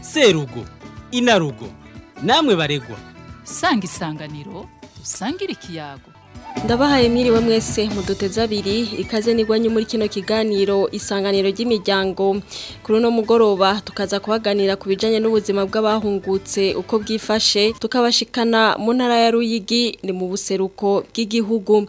serugo inarugo namwe baregwa sanga isanganiro usangire ikiyago ndabahaye mwiriwe mwese muduteze abiri ikaze n'igwanye muri kino kiganiro isanganiro ry'imiryango kuri uno mugoroba tukaza kubaganira ku bijyanye n'ubuzima bw'abahungutse uko bwifashe tukabashikana mu ntara ya ruyigi ni mu buseruko bw'igihugu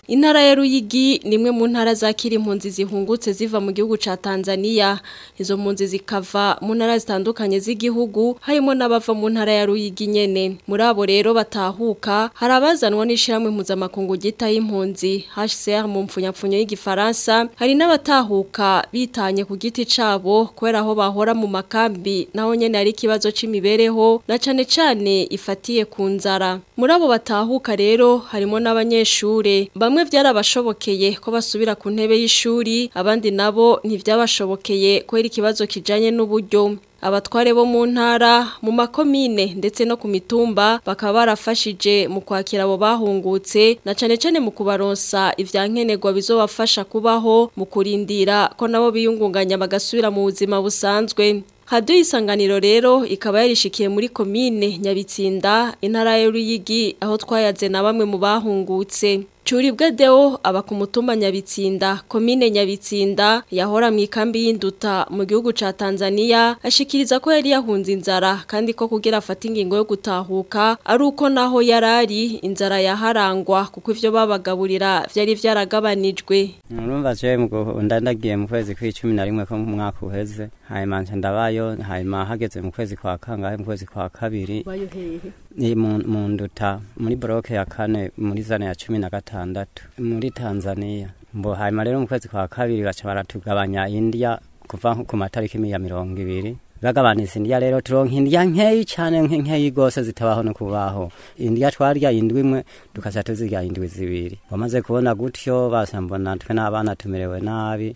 intara ya ruyigi ni imwe mu ntara zakira impunzi zihungutse ziva mu gihugu cya tanzania izo mpunzi zikava mu ntara zitandukanye z'igihugu harimo n'abava mu ntara ya ruyigi nyene muri abo rero batahuka hari abazanwa n'ishyirahamwe mpuzamakungu gita y'impunzi hcr mu mpfunyapfunyo y'igifaransa hari n'abatahuka bitanye ku giti cabo kubera aho bahora mu makambi naho nyene ari ikibazo c'imibereho na cane cane ifatiye ku nzara muri abo batahuka rero harimo n'abanyeshure bamwe bamwe byarabashobokeye ko basubira ku ntebe y'ishuri abandi nabo ntibyabashobokeye kubera ikibazo kijyanye n'uburyo abatware bo mu ntara mu makomine ndetse no ku mitumba bakaba barafashije mu kwakira abo bahungutse na cyane cyane mu kubaronsa ibyankenerwa bizobafasha kubaho mu kurindira ko nabo biyungunganya bagasubira mu buzima busanzwe hadiyo isanganiro rero ikaba yarishikiye muri komine nyabitsinda intara Ruyigi aho twayaze na bamwe mu bahungutse curibwe deo aba ku mutumba nyabitsinda komine nyabitsinda yahora mu ikambi y'induta mu gihugu ca tanzania ashikiriza ko yari yahunze inzara kandi ko kugira afata ingingo yo gutahuka ari uko naho ari inzara yaharangwa kuko ivyo babagaburira vyari vyaragabanijwe murumva je muguhunda mu kwezi kw'icumi na rimwe ko mu mwaka uheze hanyuma ndabayo hanyuma hageze mu kwezi kwa kangahe mu kwezi kwa kabiri munduta, muri boroke ya kane muri zana ya cumi na gatandatu muri tanzania mbo hanyuma rero mu kwezi kwa kabiri baca baratugabanya indiya kuva ku matariki ya mirongo ibiri bagabanitse indya rero turonka indya nkeyi cyane nkeyi rwose zitabaho no kubaho indya twarya indwi imwe tukajya tuzirya indwi zibiri wamaze kubona gutyo basa mbona twe n'abana tumerewe nabi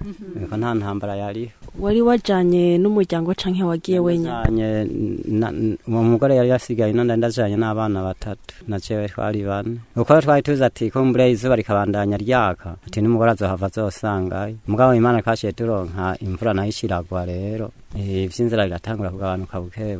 mhm. niko nta ntambara yariho wari wajanye n'umuryango canke wagiye wenyene uwo mugore yari yasigaye none ndajanye n'abana batatu na jewe twari bane uko twari tuzi ati kumbure izuba rikabandanya ryaka ati n'umugore azohava azosangayo mugabo imana twashiye turonka imvura nayo ishiragwa rero rero eh, iby'inzara biratangura kugabanuka buke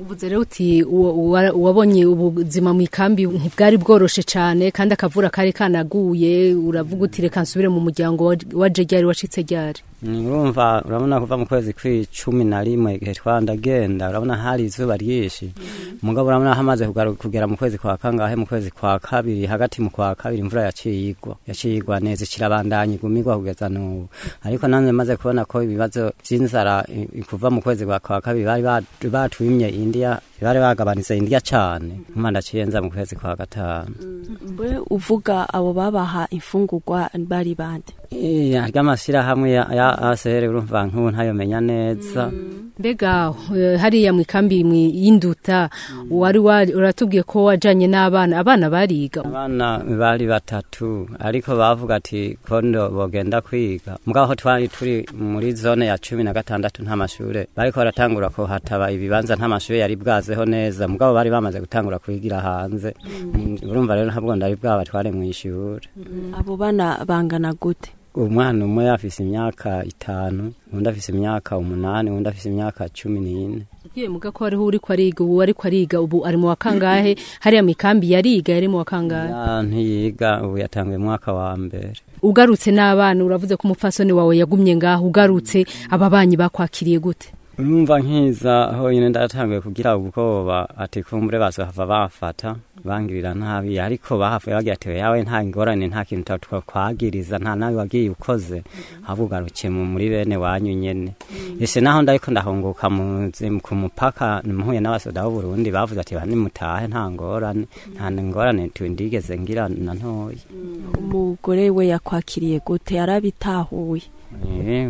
ubuze rero uti uwabonye ubuzima mu ikambi ntibwari bworoshe cyane kandi akavura kari kanaguye uravuga uti reka nsubire mu muryango wa jegyari wacitse ryari urumva urabona kuva mu kwezi kw'icumi na rimwe igihe twandagenda urabona hari izuba ryinshi mm-hmm. mugabo urabona hamaze kugera mu kwezi kwa kangahe mu kwezi kwa kabiri hagati mu kwa kabiri imvura yaciye igwa yaciye neza ikirabandanya igumigwa kugeza n'ubu ariko nanone maze kubona ko ibibazo by'inzara kuva mu kwezi kwa kabiri bari batwimye indiya bari bagabanitse indya cyane umwana aciye mu kwezi kwa gatanu we uvuga abo babaha imfungugwa bari bande eh, ry'amashyirahamwe ya asr urumva nk'ubu ntayomenya neza mm. mbega eh, hariya mu ikambi y'induta mm. wari uratubwiye ko wajyanye n'abana abana bariga abana bari batatu ariko bavuga ati kondo bagenda kwiga mubwaho twari turi muri zone ya cumi na gatandatu nta mashuri bariko baratangura ko hataba ibibanza nta mashuri yari bwaze babigezeho neza mugabo bari bamaze gutangura kubigira hanze mm. urumva rero ntabwo ndari bwabatware mu ishuri mm. abo bana bangana gute umwana umwe afise imyaka itanu undi afise imyaka umunani undi afise imyaka cumi n'ine ugiye muga ko hariho uri kwariga ubu ari kwariga ubu ari mu wa hariya mikambi yariga yari mu wa ntiyiga ubu yatanguye umwaka wa mbere ugarutse n'abana uravuze ko umupfasoni wawe yagumye ngaho ugarutse aba banyi bakwakiriye gute urumva nkiza honyine ndatanguye kugira ubwoba ati kumbure basohava bafata bangirira nabi ariko bahavuye bagira ati yawe nta ngorane nta kintu twakwagiriza nta nawe wagiye ukoze mm-hmm. ahubwo ugarukiye muri bene wanyu nyene ese naho ndariko ndahunguka ku mupaka mpuye n'abasoda b'uburundi bavuze ati bane mutahe nta ngorane nta ngorane tundigeze ngira na ntoya mm, umugore we yakwakiriye gute yarabitahuye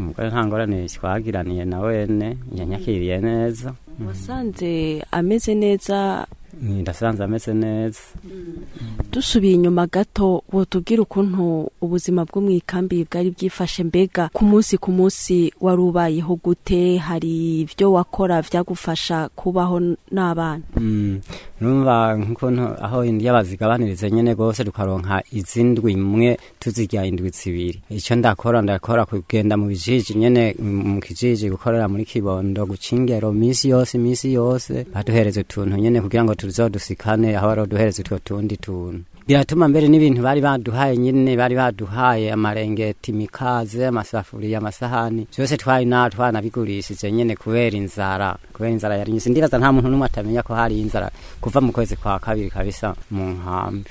mu kagangura ntitwagiraniye na wene yanyakiriye neza Mm-hmm. wasanze ameze neza ndasanze ameze neza mm. dusubiye inyuma gato wotubwira ukuntu ubuzima bwo mu ikambi bwari bwifashe mbega ku munsi ku munsi wari ubayeho gute hari ibyo wakora byagufasha kubaho n'abana mm. numva aho indyo bazigabaniriza nyine rwose tukaronka izindwi imwe tuzirya indwi zibiri icyo ndakora ndakora kugenda mu bijiji nyine mu kijiji gukorera muri kibondo guca ingero yose hose imisi yose baduhereza utuntu nyene kugira ngo tuzodusikane aho baroduhereza utwo tundi tuntu biratuma mbere n'ibintu bari baduhaye nyine bari baduhaye amarengeti imikaze amasafuriya amasahani byose twari na twanabigurishije nyine kubera inzara kubera inzara yari nyinshi ndibaza nta muntu n'umwe atamenya ko hari inzara kuva mu kwezi kwa kabiri kabisa mu nkambi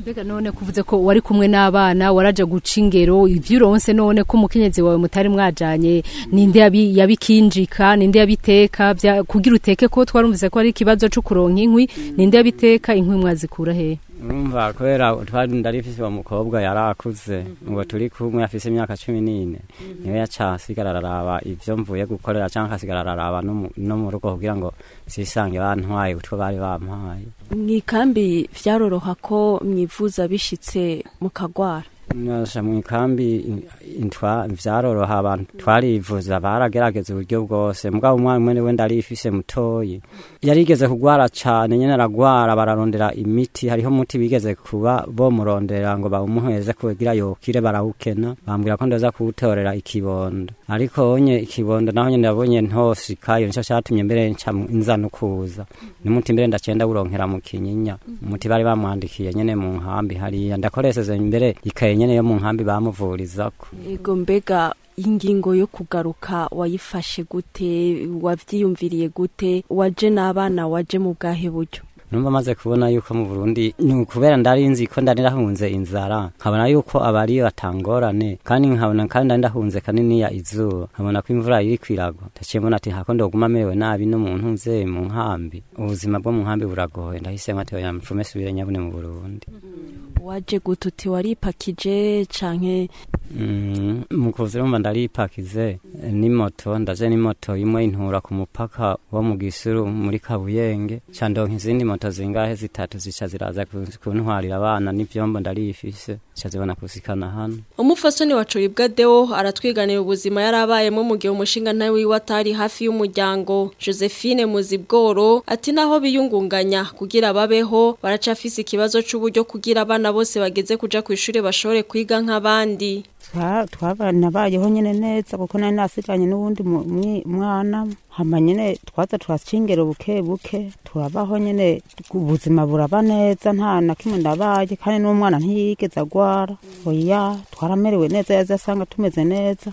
mbega none kuvuze ko wari kumwe n'abana warajya guca ingero ibyo uronse none ko umukenyezi wawe mutari mwajyanye ninde yabikinjika ninde yabiteka kugira uteke ko twarumvise ko ari ikibazo cyo kuronka inkwi ninde yabiteka inkwi mwazikura hehe urumva kubera twari ndarifise uwo mukobwa yari mhm. ngo turi kumwe afise imyaka cumi n'ine mhm. niwe yaca asigara araraba ibyo mvuye gukorera cyangwa akasigara araraba no mu rugo kugira ngo sisange bantwaye utwo bari bampaye mu ikambi vyaroroha ko mwivuza bishitse mukagwara nasha mu kambi intwa vyaroroha abantu twarivuza baragerageza uburyo bwose mugabo umwana umwe we ndarifise mutoyi yarigeze kugwara cane nyene aragwara bararondera imiti hariho umuti bigeze kuba bomurondera ngo bawumuheze kugira yokire barawukena bambwira ko ndaza kuwutorera ikibondo ariko onye ikibondo naho nyene nabonye ntosikayo nico catumye mbere nca nza no kuza n'umuti mbere ndacenda wuronkera mu kinyinya umuti bari bamwandikiye nyene mu nkambi hariya ndakoresheje mbere ikaye nyine yo mu nkambi bamuvurizako yego mbega ingingo yo kugaruka wayifashe gute wabyiyumviriye gute waje n'abana waje mu bwahe buryo numva amaze kubona yuko mu Burundi ni ukubera ndari nzi ko ndari inzara nkabona yuko abari batangorane kandi nkabona kandi ndari kanini ya izuba nkabona ko imvura iri kwiragwa ndaciye mbona ati ntako ndoguma merewe nabi n'umuntu nze mu nkambi ubuzima bwo mu nkambi buragoye ndahise nkatewe ya mfume subire nyabune mu Burundi waje gututi waripakije canke mm, mu kuza mba ndaripakize n'imoto ndaje n'imoto imwe intura ku mupaka wo mu gisuru muri kabuyenge candonka izindi moto moto zingahe zitatu zica ziraza kuntwarira abana n'ibyombo ndarifise zica zibona kusikana hano umufasoni wa Curibwa Deo aratwiganira ubuzima yarabayemo mu gihe umushinga ntawe wiwe atari hafi y'umuryango Josephine Muzibworo ati naho biyungunganya kugira babeho baracafise ikibazo c'uburyo kugira abana bose bageze kuja ku ishure bashobore kwiga nk'abandi twabana nyene neza kuko nari nasiganye n'uwundi mwana hama nyine twaza turacingera buke buke turabaho nyine ubuzima buraba neza nta na kimwe ndabaye kandi n'umwana ntiyigeze agwara oya twaramerewe neza yaza asanga tumeze neza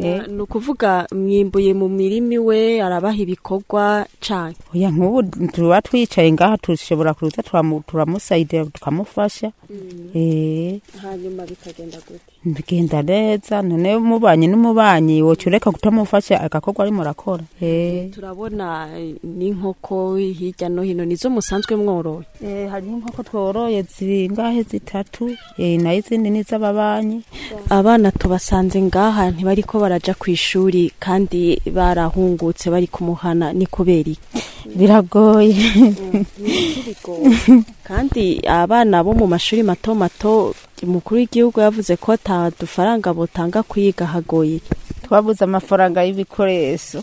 Eh, ni ukuvuga mwimbuye mu mirimi we arabaha ibikorwa cyane oya nk'ubu tuba twicaye ngaha dushobora kuza turamusayidira tukamufasha mm. eh. hanyuma bikagenda gute bigenda neza none umubanyi n'umubanyi woca ureka kutamufasha agakorwa arimo arakora eh. Eh. turabona eh, n'inkoko hirya no hino nizo musanzwe mworoye hari inkoko tworoye zingahe zitatu nayo izindi ni abana tubasanze ngaha ntibari ko baraja ku ishuri kandi barahungutse bari kumuhana ni kubera iki biragoye kandi abana bo mu mashuri mato mato umukuru w'igihugu yavuze ko ata dufaranga butanga kwiga hagoye twabuze amafaranga y'ibikoresho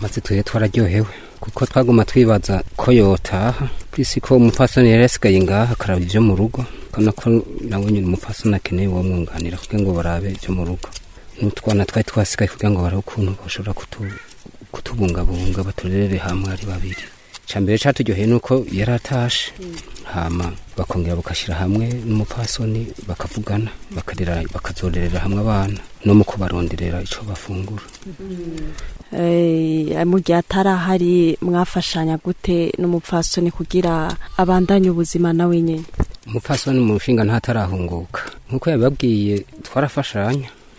maze tujye twararyohewe kuko twaguma twibaza ko yotaha kwisi ko umupfasoni yari yasigaye ngaha akaraba ibyo mu rugo urabona ko nawe nyine umupfasoni akeneye uwo kugira ngo barabe ibyo mu rugo n'utwana twari twasigaye kugira ngo barabe ukuntu bashobora kutubungabunga baturere hamwe ari babiri mbere cyaturyoheye ni yari atashe hama bakongera bagashyira hamwe n'umupasoni bakavugana bakazorerera hamwe abana no mu kubaronderera icyo bafungura eh, mu gihe atarahari mwafashanya gute n'umupfasoni kugira abandanye ubuzima na wenyine umupfasoni mu nshinga ntatarahunguka nk'uko yabibabwiye twarafashanya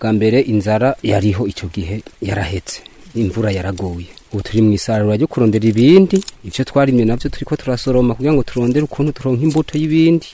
bwa mbere inzara yariho icyo gihe yarahetse imvura yaraguye ubu turi mu isarura ryo kurondera ibindi ibyo twarimye nabyo turi ko turasoroma kugira ngo turondere ukuntu turonka imbuto y'ibindi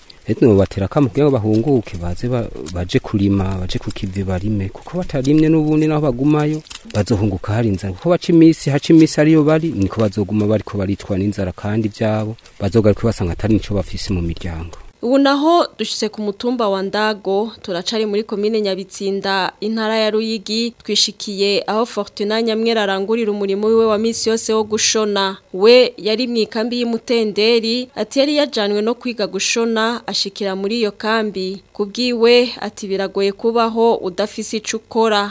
batera akamu kugira ngo bahunguke baze baje kurima baje kukivi barime kuko batarimye n'ubundi naho bagumayo bazohunguka hari inzara kuko baca iminsi haca iminsi ariyo bari niko bazoguma bari bariko baricwa n'inzara kandi byabo bazogaruke basanga atari nicyo bafise mu miryango ubu naho dushyize ku mutumba wa ndago turacari muri komine nyabitsinda intara ya ruyigi twishikiye aho fortuna nyamwera arangurira umurimo wiwe wa minsi yose wo gushona we yari mu ikambi y'imutenderi ati yari yajanywe no kwiga gushona ashikira muri iyo kambi kubwiwe bwiwe ati biragoye kubaho udafise ico ukora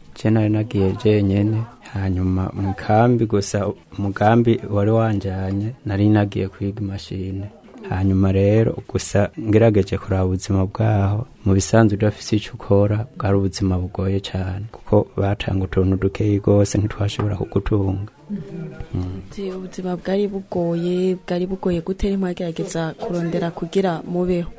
gute nari nagiye jyenyine hanyuma mu ikambi gusa umugambi wari wanjyanye nari nagiye kwiga imashini hanyuma rero gusa ngerageje kureba ubuzima bwaho mu bisanzwe udafise icyo ukora bwari ubuzima bugoye cyane kuko batanga utuntu dukeyi rwose ntitwashobora kugutunga mm-hmm. ubuzima bwari bugoye bwari bugoye gutera impagerageza kurondera kugira mubeho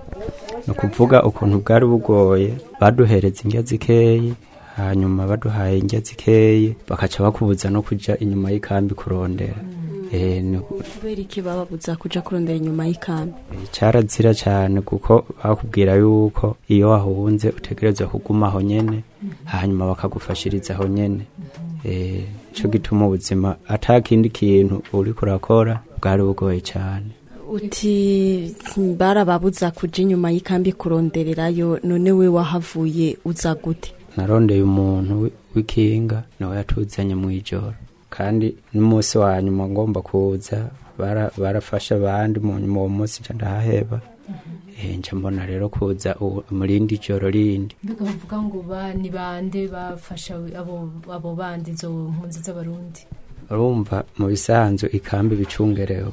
ni ukuvuga ukuntu bwari bugoye baduhereza indya zikeyi hanyuma baduhaye indya zikeye bakaca bakubuza no kujya inyuma y'ikambi kurondera mm. Eh, eh, kubera iki bababuza kujya kurondera inyuma y'ikambi eh, cyarazira cyane kuko bakubwira yuko iyo wahunze utegereza kuguma aho nyine mhm. hanyuma bakagufashiriza aho nyine cyo gituma ubuzima atakindi kintu uri kurakora bwari bugoye cyane uti barababuza kujya inyuma y'ikambi kurondererayo none we wahavuye uza gute narondeye umuntu w'ikinga nawe yatuzanye mu ijoro kandi n'umunsi wa nyuma ngomba kuza barafasha abandi mu nyuma uwo munsi ndahaheba mhm. eh, njya mbona rero kuza umurindi joro rindi bavuga ngo ni bande bafasha abo bandi izo mpunzi z'abarundi urumva mu bisanzwe ikambi bicungerewe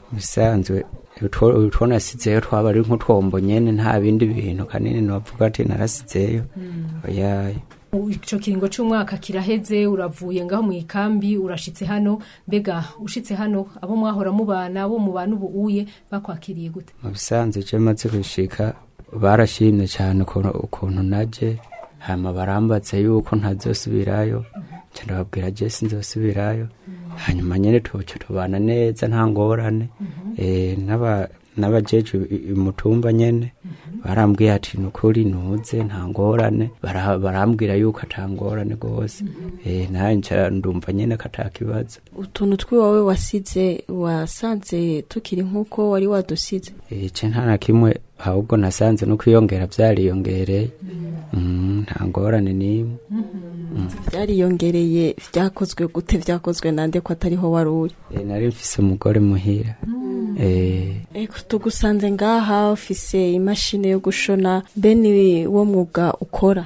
bisanzwe utwo nasizeyo twaba ari nk'utwombo nyine nta bindi bintu kanini ntiwavuga ati narasizeyo mm. oyaye icyo kiringo cy'umwaka kiraheze uravuye ngaho mu ikambi urashitse hano mbega ushitse hano abo mwahora mubana abo mubana ubu uye bakwakiriye gute mu bisanzwe icyo bimaze gushika barashimye cyane ukuntu najye hanyuma barambatse yuko ntazosubirayo mhm. cyane babwira jesi nzosubirayo hanyuma nyine tubuce tubana neza nta ngorane mhm. eh, n'abajeje umutumba nyine barambwiye ati nukuri nuze ntangorane nta ngorane barambwira yuko atangorane rwose mm-hmm. eh, ntangira ndumva nyine ko utuntu tw'iwawe wasize wasanze tukiri nk'uko wari wadusize eh, iki nta na kimwe ahubwo nasanze no kwiyongera byariyongereye mm-hmm. mm, nta ngorane n'imwe mm-hmm. mm. byariyongereye byakozwe gute byakozwe nande ko atariho wari uri eh, nari mfise umugore muhira mm. Eh, eh, tugusanze ngaha ufise imashini yo gushona be ni mwuga ukora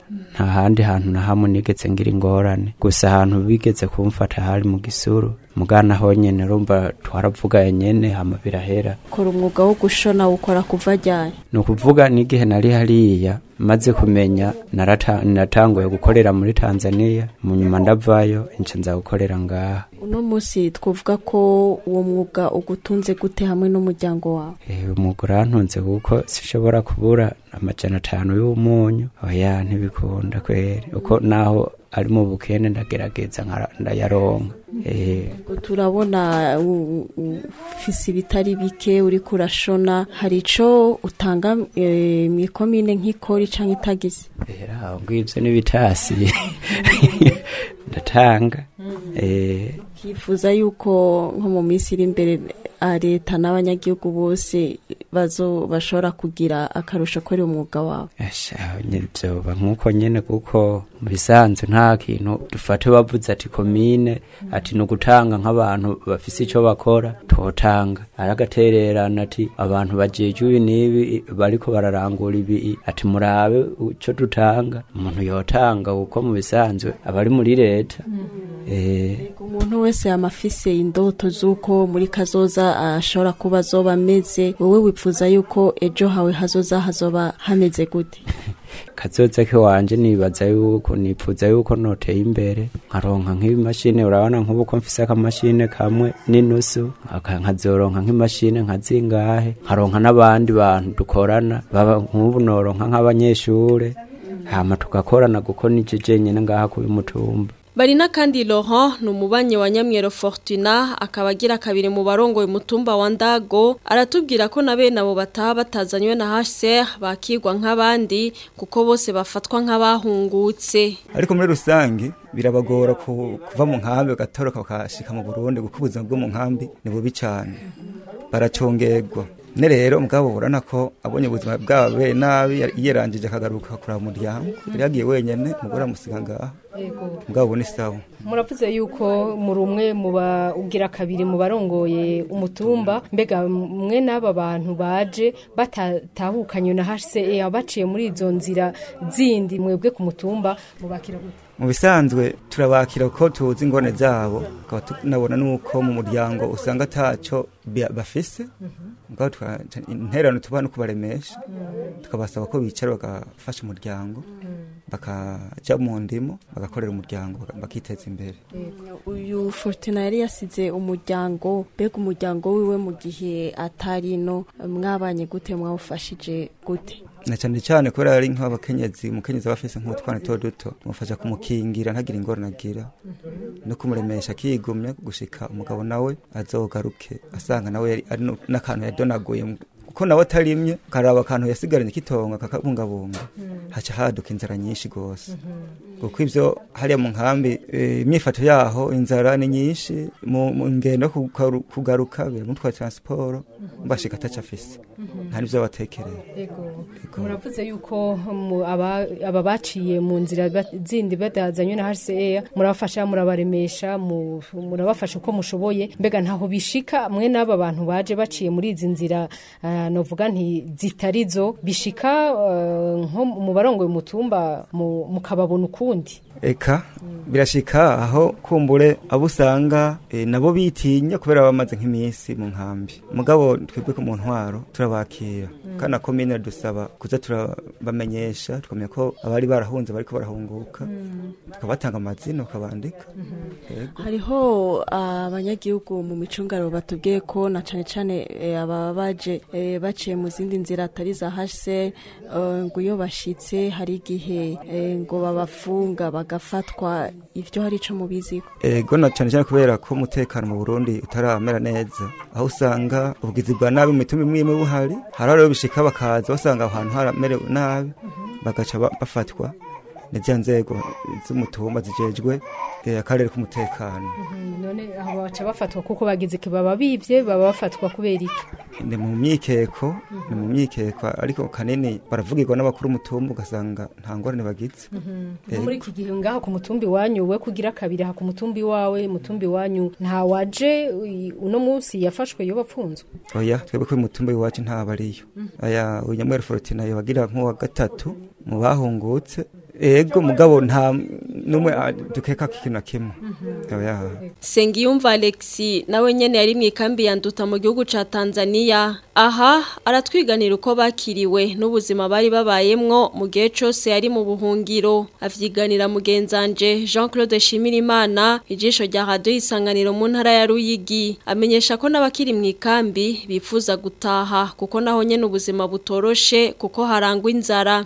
nta handi hantu na hamwe nigetse ngira ingorane gusa ahantu bigeze kumfata hari mu gisuru mugana honyine rumva twaravuganye nyine hama birahera kora umwuga wo gushona ukora kuva ryari ni ukuvuga n'igihe nari hariya maze kumenya naratanguye gukorera muri tanzania mu nyuma ndavayo nca nza gukorera ngaha uno munsi twavuga ko uwo mwuga ugutunze gute hamwe n'umuryango wawe eh, umwuga urantunze kuko sishobora kubura amajana atanu y'umunyu oya ntibikunda kwera uko naho ari mu bukene ndagerageza ndayaronka eh. turabona ufise ibitari bike uri kurashona hari icyo utanga eh, mu ikomine nk'ikori canke itagize ngwivyo n'ibitasi mm. ndatanga mm. Yifuza yuko nko mu minsi iri imbere Uh, leta n'abanyagihugu bose bazo bashobora kugira akarusho kuri umwuga wawe uh, byoba nk'uko nyine kuko mu bisanzwe nta kintu dufate bavuze ati komine ati ni ugutanga nk'abantu bafise icyo bakora tuwutanga aragatererana ati abantu bagiye n'ibi bariko bararangura ibi ati murabe icyo dutanga umuntu yotanga kuko mu bisanzwe aba ari muri leta mm-hmm. eh, umuntu wese yamafise indoto z'uko muri kazoza ashobora kuba azoba ameze wowe wifuza yuko ejo hawe hazoza hazoba hameze gute kazoza kiwanje nibaza yuko nipfuza yuko noteye imbere nkaronka nk'ibimashini urabona nk'ubu ko mfise akamashini kamwe n'inusu nkazoronka nk'imashini nkazingahe nkaronka n'abandi bantu dukorana nk'ubu noronka nk'abanyeshure hama tugakorana kuko nije jenyine ngaha kuba umutumba barina kandi Laurent ni wa nyamwero Fortuna akaba agira kabiri mu barongoye mutumba wa Ndago aratubwira ko nabe nabo bataha batazanywe na HCR bakigwa nk'abandi kuko bose bafatwa nk'abahungutse ariko muri rusange birabagora kuva mu nkambi bagatoroka bakashika mu Burundi gukubuza ubuzima bwo mu nkambi ni bubi cyane baracongerwa ne rero mugabo burana ko abonye ubuzima bwabo be nabi yerangije akagaruka kuraba muryango yari yagiye wenyine umugore amusiga ngaha mugabo ubona isawa muravuze yuko muri umwe mu ugira kabiri mu barongoye umutumba mbega mwe n'aba bantu baje batatahukanye na hse baciye muri izo nzira zindi mwebwe ku mutumba mubakira gute mu turabakira ko tuzi ingorane zabo tukaba tunabona n'uko mu muryango usanga atacyo bafise mhm. intererano tuba no kubaremesha tukabasaba ko bicara bagafasha umuryango mhm. bakajya mu ndimo bagakorera umuryango bakiteza imbere uyu forutina yari yasize umuryango mbega umuryango wiwe mu gihe atari ino mwabanye gute mwawufashije gute na cyane cyane kubera ari nk'abakenyezi umukenyezi aba afise nk'utwana duto duto umufasha kumukingira ntagira ingorane agira no kumuremesha akigumya gushika umugabo nawe azogaruke asanga nawe ari n'akantu yadonaguye ko nawe atarimye karaba akantu yasigaranye kitonga kakabungabunga haca haduka inzara nyinshi rwose kuko ibyo hariya mu nkambi e, imyifato yaho inzara ni nyinshi mu ngendo kugaruka biramutwara taransiporo mbashika ataca nta n'ibyo batekereye muravuze yuko aba baciye mu nzira zindi badazanywe na hcr murabafasha murabaremesha murabafasha uko mushoboye mbega ntaho bishika mwe n'aba bantu baje baciye muri izi nzira ah, novuga nti zitarizo bishika eh, nko mu barongoye mutumba mu kababona ukundi eka birashika aho kumbure abo usanga eh, nabo bitinya kubera bamaze nk'iminsi mu nkambi mugabo twebwe ko mu ntwaro turabakira mm. kandi akomene dusaba kuza turabamenyesha tukamenya ko abari barahunze bari ko barahunguka mm. tukabatanga amazina ukabandika mm-hmm. hariho ah, abanyagihugu mu micungaro batubwiye ko na cyane cyane ababa eh, baje baciye mu zindi nzira atari za hase eh, ngo iyo bashyitse hari igihe eh, ngo babafunga bagafatwa ibyo hari icyo mubiziho ego na cyane cyane kubera ko umutekano mu burundi utaramera neza aho usanga ubwizi bwa nabi mu mitima imwe imwe buhari hari aho bishika bakaza basanga aho haramerewe nabi bagaca bafatwa n'izya nzego z'umutumba zigejwe eh, akarere k'umutekano mhm, none baca bafatwa kuko bagize iki baba bibye baba bafatwa kubera iki ni mu myikeko ni mu myikeko ariko kanini baravugirwa n'abakuru umutumba ugasanga nta ngorane bagize mhm, eh, muri iki gihe ngaho ku mutumbi wanyu we kugira kabiri ku mutumbi wawe mutumbi wanyu nta waje uno munsi yafashwe yo bapfunzwe oya twebwe ko umutumbi wacu ntabariyo mhm. aya unyamwere forotinayo bagira nk'uwa gatatu mu bahungutse yego mugabo nta n'umwe dukeka ko ikintu na kimwe sengiyumva alexi nawe nyine yari mu ikambi yanduta mu gihugu cya tanzania aha aratwiganira uko bakiriwe n'ubuzima bari babayemwo mu gihe cyose yari mu buhungiro avyiganira mugenzanje jean claude shimirimana ijisho rya radiyo isanganiro mu ntara ya ruyigi amenyesha ko n'abakiri mu ikambi bifuza gutaha kuko naho nyine ubuzima butoroshe kuko harangwa inzara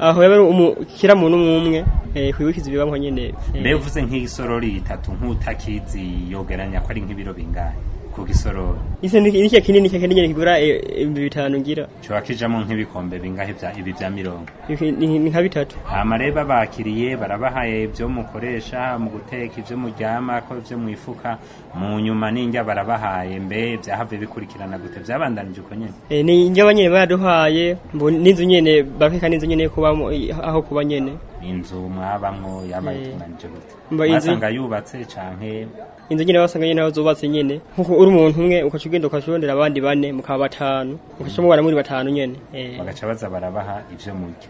aho yaba umukira muntu umwe eh kwiwiki zibiri bamwe nyene eh. mbe uvuze nk'isorori itatu nk'utakizi yogeranya ko ari nk'ibiro bingahe ku gisoro ise n'ikiya kinini cya kinini kigura e- e- ibihumbi bitanu ngira cyo nk'ibikombe bingahe bya ibi bya mirongo ni nka bitatu hama reba bakiriye barabahaye ibyo mukoresha mu guteka ibyo muryama ko ibyo mwifuka mu nyuma n'injya barabahaye mbe byahave bikurikirana gute byabandanije uko nyene e, ni injya banyene baduhaye mbo n'inzu nyene bakeka n'inzu nyene kubamo aho kuba nyine inzu mwabamwo yabaye tunanije gute mba yubatse canke inzu nyine wasanga nyine naho zubatse nyine nkuko uri umuntu umwe ukaca ugenda ukashondera abandi bane mukaba batanu ukaca mubana muri batanu nyene eh. bagaca baza barabaha ivyo murya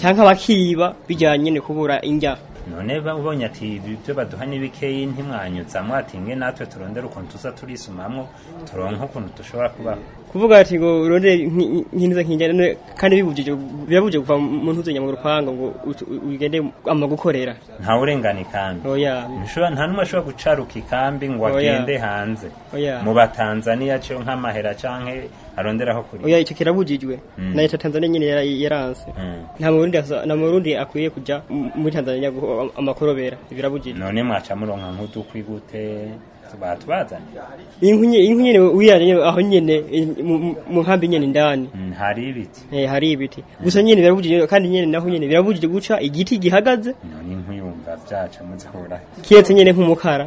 cyangwa hmm. abakiba bijyanye nyine kubura indya none ubonye ati ibyo baduha ni bikeyi ntimwanyutsa mwatinge natwe turondera ukuntu tuza turisumamo turonka ukuntu dushobora kubaho kuvuga ati ngo urondere nk'intuza nk'injyana kandi birabujije kuva mu ntuzenya mu rupangu ngo ugende ama nta urengana ikambi oh, nta n'umwe ashobora gucaruka ikambi ngo oh, agende hanze oh, mu batanzaniya cyangwa nk'amahera cyangwa aronderaho kuri oya icyo kirabujijwe mm. na leta Tanzania nyine yaranse mm. nta murundi na murundi akwiye kujya muri Tanzania amakorobera birabujijwe none mwaca muronka nkudu kwigute batubazanye inku nyene wiyanye aho nyene mu nkambi nyene ndani mm, hari ibiti eh hari ibiti gusa nyene birabujije kandi nyene naho nyene birabujije guca igiti gihagaze none inku byaca muzahura kiyetse nyene nk'umukara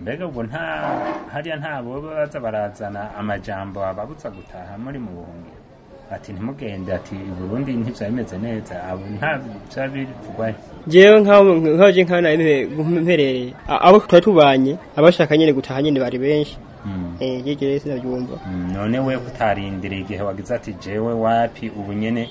mbega ubwo nta hariya ntabwo baza barazana amajambo ababutsa gutaha muri mu buhungiro ati ntimugende ati burundi ntibyameze neza abo nta byabivugwayo jewe nkaho nkaho je nkaho nawe mperereye abo twari tubanye abashaka nyine gutaha nyine bari benshi yegereye mm. eh, sinabyumva mm, none we utarindiriye igihe wagize ati jewe wapi ubu nyene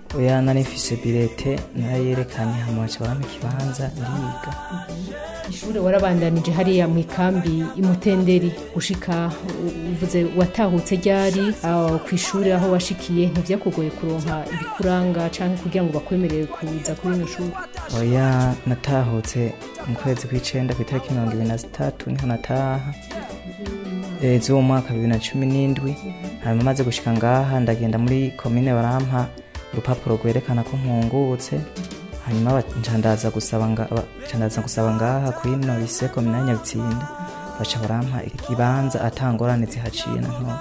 oya nari mfise birete narayerekanye hama baca ikibanza ndiga mhm. ishuri warabandanije hariya mu ikambi imutenderi gushika uvuze watahutse ryari ku ishuri aho washikiye ntibyakugoye kuronka ibikuranga cyangwa kugira ngo bakwemerere kuza kuri ino shuri oya natahutse mu kwezi kw'icyenda ku itariki mirongo ibiri na zitatu niho nataha eh, z'uwo mwaka bibiri na cumi n'indwi hanyuma amaze gushyika ngaha ndagenda muri komine barampa urupapuro rwerekana ko nkungutse hanyuma ncandaza gusaba ngaha kuri norise komine nyabitsinda baca barampa ikibanza atangorane zihaciye na ntoya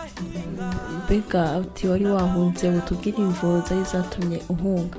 mbega uti wari wahunze utubwire imvuza izatumye uhunga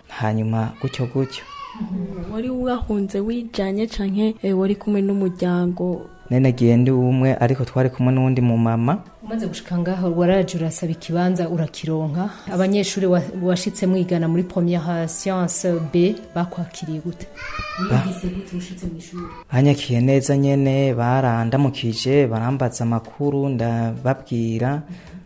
hanyuma gutyo gutyo mm-hmm. wari wahunze wijyanye cyane eh, wari kumwe n'umuryango nagiye ndi umwe ariko twari kumwe n'undi mu mama umaze gushika ngaho waraje urasaba ikibanza urakironka abanyeshuri washitse mwigana muri premiere science b bakwakiriye gute banyakiye neza nyene barandamukije barambaza amakuru ndababwira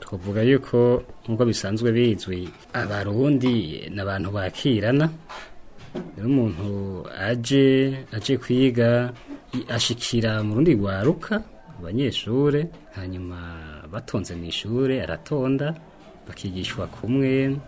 twavuga yuko nk'uko bisanzwe bizwi abarundi ni abantu bakirana rero umuntu aje aje kwiga ashikira mu rundi rwaruka abanyeshure hanyuma batonze mu ishuri aratonda bakigishwa kumwe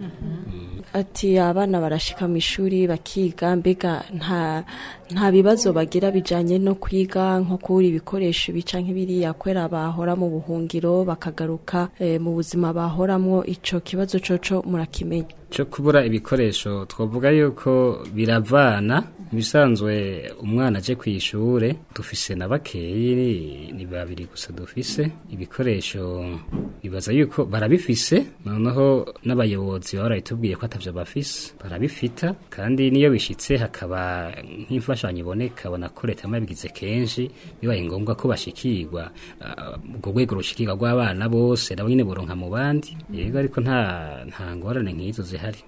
mhm. mm. ati abana barashika mu ishuri bakiga mbega nta nta bibazo bagira bijyanye no kwiga nko kubura ibikoresho bica nk'ibiriya kwera bahora mu buhungiro bakagaruka e, mu buzima bahoramo icyo kibazo coco murakimenya cyo kubura ibikoresho twavuga yuko biravana bisanzwe umwana aje ku ishure dufise na bakeyi ni babiri gusa dufise ibikoresho bibaza yuko barabifise noneho n'abayobozi baba barabitubwiye ko batavyo bafise barabifita kandi niyo bishitse hakaba nk'imfashanyo iboneka abona ko leta kenshi bibaye ngombwa ko bashikirwa ah, ubwo uh, rwego rushikirwa rw'abana bose nabo nyene boronka mu bandi yego ariko nta nta nk'izo zihari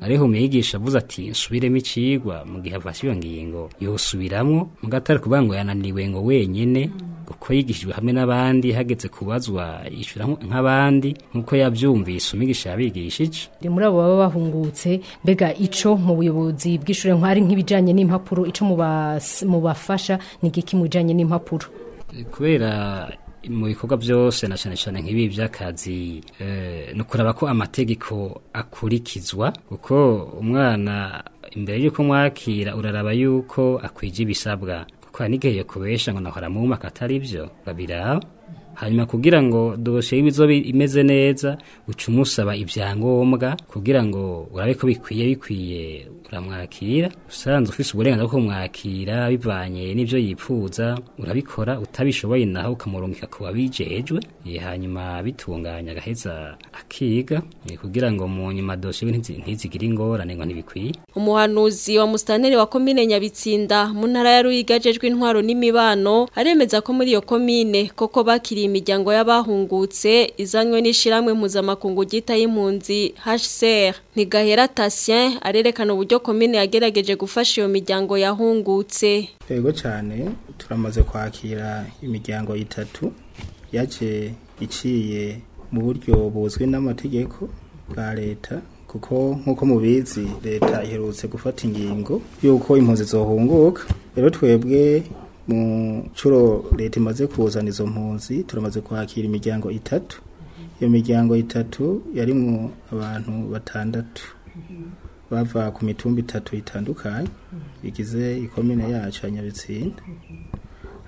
ariho umwigisha avuze ati nsubiremo ikigwa mu gihe afashe iyo ngingo yosubiramo mugatari gatari kuvuga ngo yananiwe ngo wenyine kuko yigishijwe hamwe n'abandi hageze kubazwa yishyura nk'abandi nk'uko yabyumvise umwigisha yabigishije ni muri abo baba bahungutse mbega ico mu buyobozi bw'ishuri nk'ari nk'ibijanye n'impapuro ico mu bafasha ni igiki mu bijanye n'impapuro kubera mu bikorwa byose na cyane cyane nk'ibi by'akazi eh, ni ukuraba ko amategeko akurikizwa kuko umwana imbere y'uko mwakira uraraba yuko akwije ibisabwa kuko hari n'igihe kubesha ngo nahora mu mwaka atari byo babiraba hanyuma kugira ngo dosiye y'ibizobe imeze neza uca umusaba ibyangombwa kugira ngo urabe ko bikwiye bikwiye uramwakira usanze ufite uburenganzira bwo kumwakira bivanye n'ibyo yipfuza urabikora utabishoboye naho ukamurungika ku wabijejwe hanyuma bitunganya agaheza akiga kugira ngo mu nyuma dosiye ntizigire ingorane ngo ntibikwiye umuhanuzi wa musitanteri wa komine nyabitsinda mu ntara ya ruyigajejwe intwaro n'imibano aremeza ko muri iyo komine koko bakiriye yitabiriye imiryango y'abahungutse izanywe n'ishiramwe mpuzamakungu ryita y'impunzi HCR ntigahera Tatien arerekana uburyo komine yagerageje gufasha iyo miryango yahungutse Yego cyane turamaze kwakira imiryango itatu yaje iciye mu buryo buzwi n'amategeko bwa leta kuko nk'uko mubizi leta iherutse gufata ingingo y'uko impunzi zohunguka rero twebwe mu nshuro leta imaze kuzana izo mpunzi turamaze kwakira imiryango itatu iyo miryango itatu yarimwo abantu batandatu bava ku mitumba itatu itandukanye bigize ikomine yacu ya nyabitsinda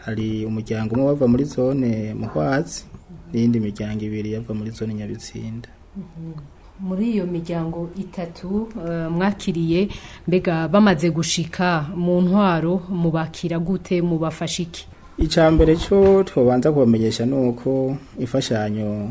hari umuryango umwe wava muri zone muhwazi n'iyindi miryango ibiri yava muri zone nyabitsinda muri iyo miryango itatu eh, mwakiriye mbega bamaze gushika mu ntwaro mubakira gute mubafasha iki icya mbere cyo twabanza kubamenyesha ni uko ifashanyo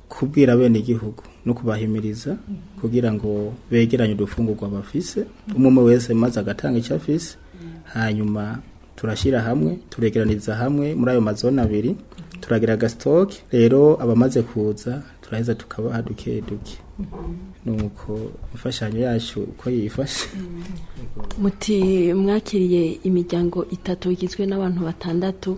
kubwira bene igihugu no kubahimiriza kugira ngo begeranye udufungurwa bafise umwe wese maze agatanga icyo afise hanyuma turashyira hamwe turegeraniza hamwe muri ayo mazone abiri turagira agasitoke rero abamaze kuza turaheza tukabaha duke duke nuko imfashanyo yacu uko yifashe muti mwakiriye imiryango itatu igizwe n'abantu batandatu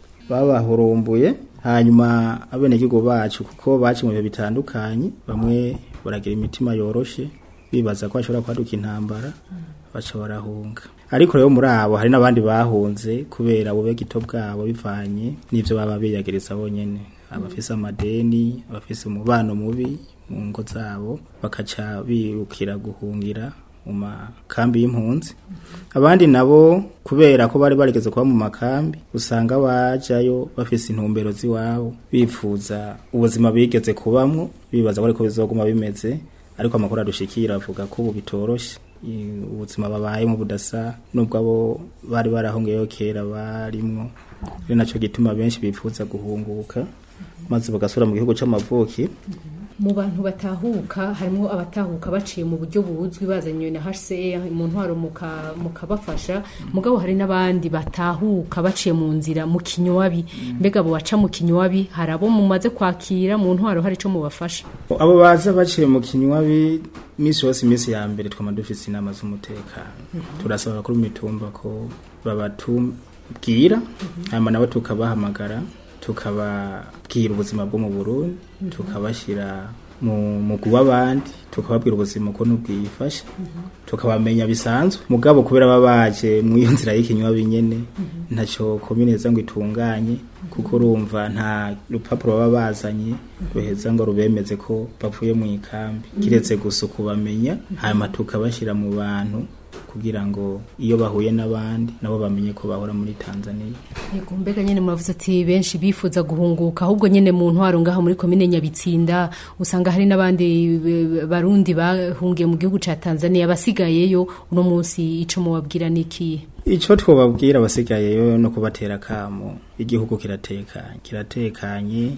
babahurumbuye hanyuma abenegihugu bacu kuko baci mu bitandukanye bamwe baragira imitima yoroshye bibaza ko bashobora kwaduka intambara baca barahunga ariko rero muri abo hari n'abandi bahunze kubera bube gito bwabo bivanye n'ibyo baba biyagereza bonyine abafise amadeni abafise umubano mubi mu ngo zabo bakaca birukira guhungira mu makambi y'impunzi abandi nabo kubera ko bari barigeze kuba mu makambi usanga bajyayo bafise intumbero z'iwabo bifuza ubuzima bigeze kubamwo bibaza ko ariko bizoguma bimeze ariko amakuru adushikira avuga ko ubu bitoroshye ubuzima babayemo budasa nubwo abo bari barahongeyeho kera barimwo ari nacyo gituma benshi bifuza guhunguka maze bagasura mu gihugu cy'amavuki mu bantu batahuka harimo abatahuka baciye mu buryo buzwi bazanywe na HCR mu ntwaro mukabafasha mugabo hari n'abandi batahuka baciye mu nzira mu kinywabi mm. mbega abo baca mu kinywabi hari abo mumaze kwakira mu ntwaro hari ico mubafasha abo baza baciye mu kinywabi misi yose misi ya mbere twama dufite inama z'umutekano mm-hmm. turasaba abakuru imitumba ko babatubwira mm-hmm. hanyuma nabo tukabahamagara tukababwira ubuzima bwo mu burundi tukabashyira mu kuba abandi tukababwira ubuzima ko n'ubwifashe tukabamenya bisanzwe mugabo kubera baba baje mu iyo nzira y'ikinywa binyene ntacyo komineza ngo itunganye kuko urumva nta rupapuro baba bazanye ruheza ngo rubemeze ko bavuye mu ikambi kiretse gusa ukubamenya hanyuma tukabashyira mu bantu kugira ngo iyo bahuye n'abandi nabo bamenye ko bahora muri Tanzania yego mbega nyene muravuze ati benshi bifuza guhunguka ahubwo nyine mu ntwaro ngaho muri komine Nyabitsinda usanga hari n'abandi e, barundi bahungiye mu gihugu cya Tanzania basigayeyo uno munsi ico mubabwira niki icyo twobabwira abasigaye no kubatera kamo igihugu kiratekanye kiratekanye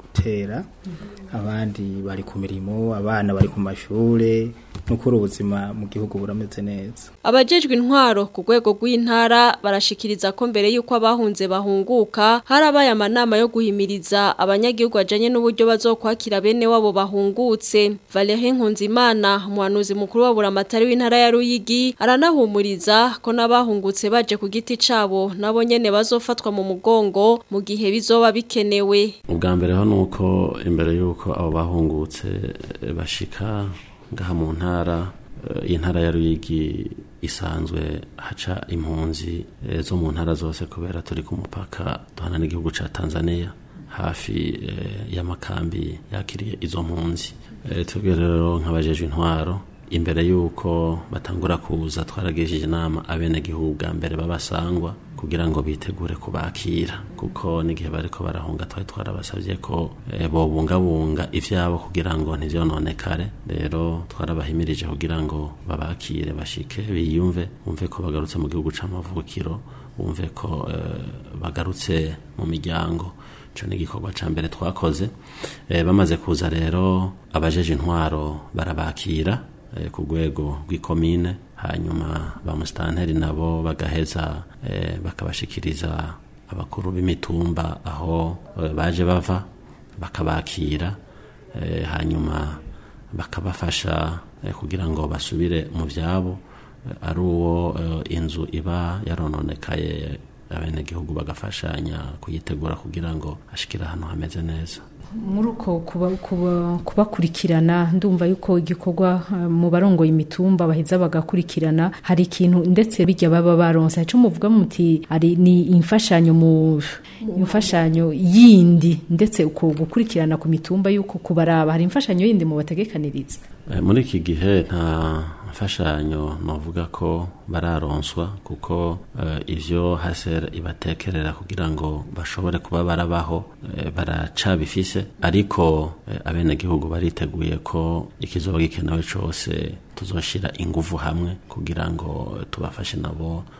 gutera abandi bari ku mirimo abana bari ku mashuri nukuri ubuzima mu gihugu burameze neza abajejwe intwaro ku rwego rw'intara barashikiriza ko mbere y'uko abahunze bahunguka harabaye amanama yo guhimiriza abanyagihugu bajanye n'uburyo bazokwakira bene wabo bahungutse Valerie Nkunzimana umuhanuzi mukuru wa buramatari w'intara ya Ruyigi aranahumuriza ko n'abahungutse baje ku giti cabo nabo nyene bazofatwa mu mugongo mu gihe bizoba bikenewe ubwa mbere nuko imbere yuko abo bahungutse bashika ngaha mu ntara eh, intara ya ruyigi isanzwe haca impunzi eh, zo mu ntara zose kubera turi ku mupaka duhana n'igihugu cya tanzania hafi eh, y'amakambi yakiriye izo mpunzi twebwe rero nk'abajeje intwaro imbere y'uko batangura kuza twaragejeje inama abenegihugu bwa mbere babasangwa kugira ngo bitegure kubakira kuko n'igihe bariko barahunga twari twarabasabye ko eh, bobungabunga ibyabo kugira ngo ntivyononekare rero twarabahimirije kugira ngo babakire bashike biyumve bumve ko bagarutse mu gihugu c'amavukiro bumve ko eh, bagarutse mu miryango cyo ni igikorwa ca mbere twakoze eh, bamaze kuza rero abajeje intwaro barabakira ku rwego rw'ikomine hanyuma ba musitanteri nabo bagaheza eh, bakabashikiriza abakuru b'imitumba aho eh, baje bava bakabakira eh, hanyuma bakabafasha kugira ngo basubire mu byabo ari uwo inzu iba yarononekaye abenegihugu bagafashanya kuyitegura kugira ngo ashikire ahantu hameze neza muri uko kubakurikirana ndumva yuko igikorwa eh, mu barongoye imitumba baheza bagakurikirana hari ikintu ndetse bijya baba baronse haca muvuga muti ari ni imfashanyo mu imfashanyo yindi ndetse uko gukurikirana ku mitumba yuko kubaraba hari imfashanyo yindi mu bategekaniriza eh, muri iki gihe nta imfashanyo navuga ko bararonswa kuko eh, ibyo hasera ibatekerera kugira ngo bashobore kuba barabaho eh, baracabifise ariko eh, abenegihugu bariteguye ko ikizoba gikenewe cyose tuzoshira ingufu hamwe kugira ngo tubafashe nabo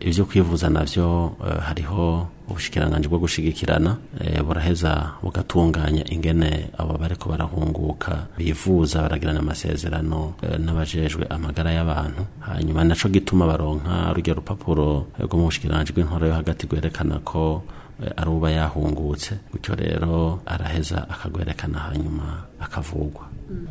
ibyo kwivuza navyo eh, hariho ubushikiranganji bwo gushigikirana eh, buraheza bugatunganya ingene abo bariko barahunguka bivuza baragirana amasezerano n'abajejwe amagara y'abantu hanyuma naco gituma baronka rujya rupapuro rwo mu bushikiranganji bw'intwaro yo hagati rwerekana ko ari uba yahungutse gutyo rero araheza akagwerekana hanyuma akavugwa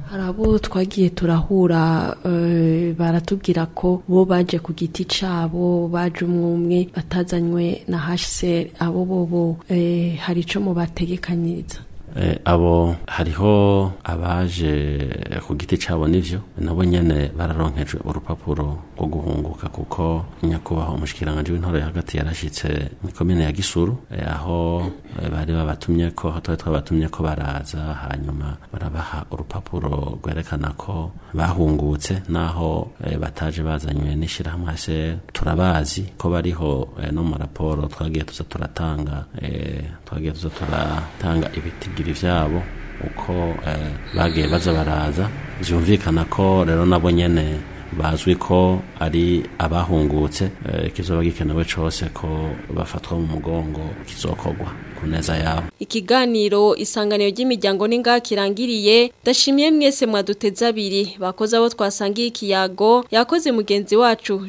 hari abo twagiye turahura eh, baratubwira ko bo baje ku giti cyabo baje umwe umwe batazanywe na hashiseri abo bobo eh, hari icyo mubategekanyiriza eh, abo hariho abaje ku giti cyabo nibyo nabo nyine bararonkejwe urupapuro ko guhunguka kuko nyakubahwa umushikiranganji w'intore hagati yarashitse ikomine ya Gisuru eh, aho eh, bari babatumye ko aho twabatumye ko baraza hanyuma barabaha urupapuro rwerekana ko bahungutse naho eh, bataje bazanywe n'ishirahamwe hase turabazi ko bariho no mu raporo twagiye tuza turatanga twagiye tuza turatanga ibitigiri byabo uko bagiye baza baraza vyumvikana ko rero nabo nyene bazwi ko ari abahungutse ikizoba eh, gikenewe cyose ko bafatwa mu mugongo kizokogwa kuneza yawe ikiganiro isanganiro ry'imiryango n'inga kirangiriye ndashimiye mwese mwaduteze abiri bakoze abo twasangiye ikiyago yakoze mugenzi wacu